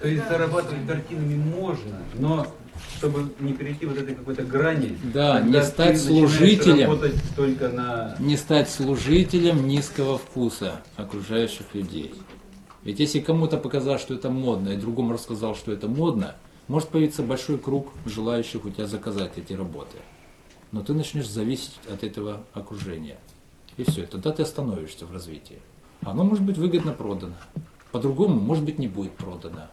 То есть зарабатывать картинами можно, но чтобы не перейти вот этой какой-то грани, Да, не стать ты служителем. работать только на не стать служителем низкого вкуса окружающих людей. Ведь если кому-то показалось, что это модно, и другому рассказал, что это модно, может появиться большой круг желающих у тебя заказать эти работы. Но ты начнешь зависеть от этого окружения. И все, тогда ты остановишься в развитии. Оно может быть выгодно продано. По-другому, может быть, не будет продано.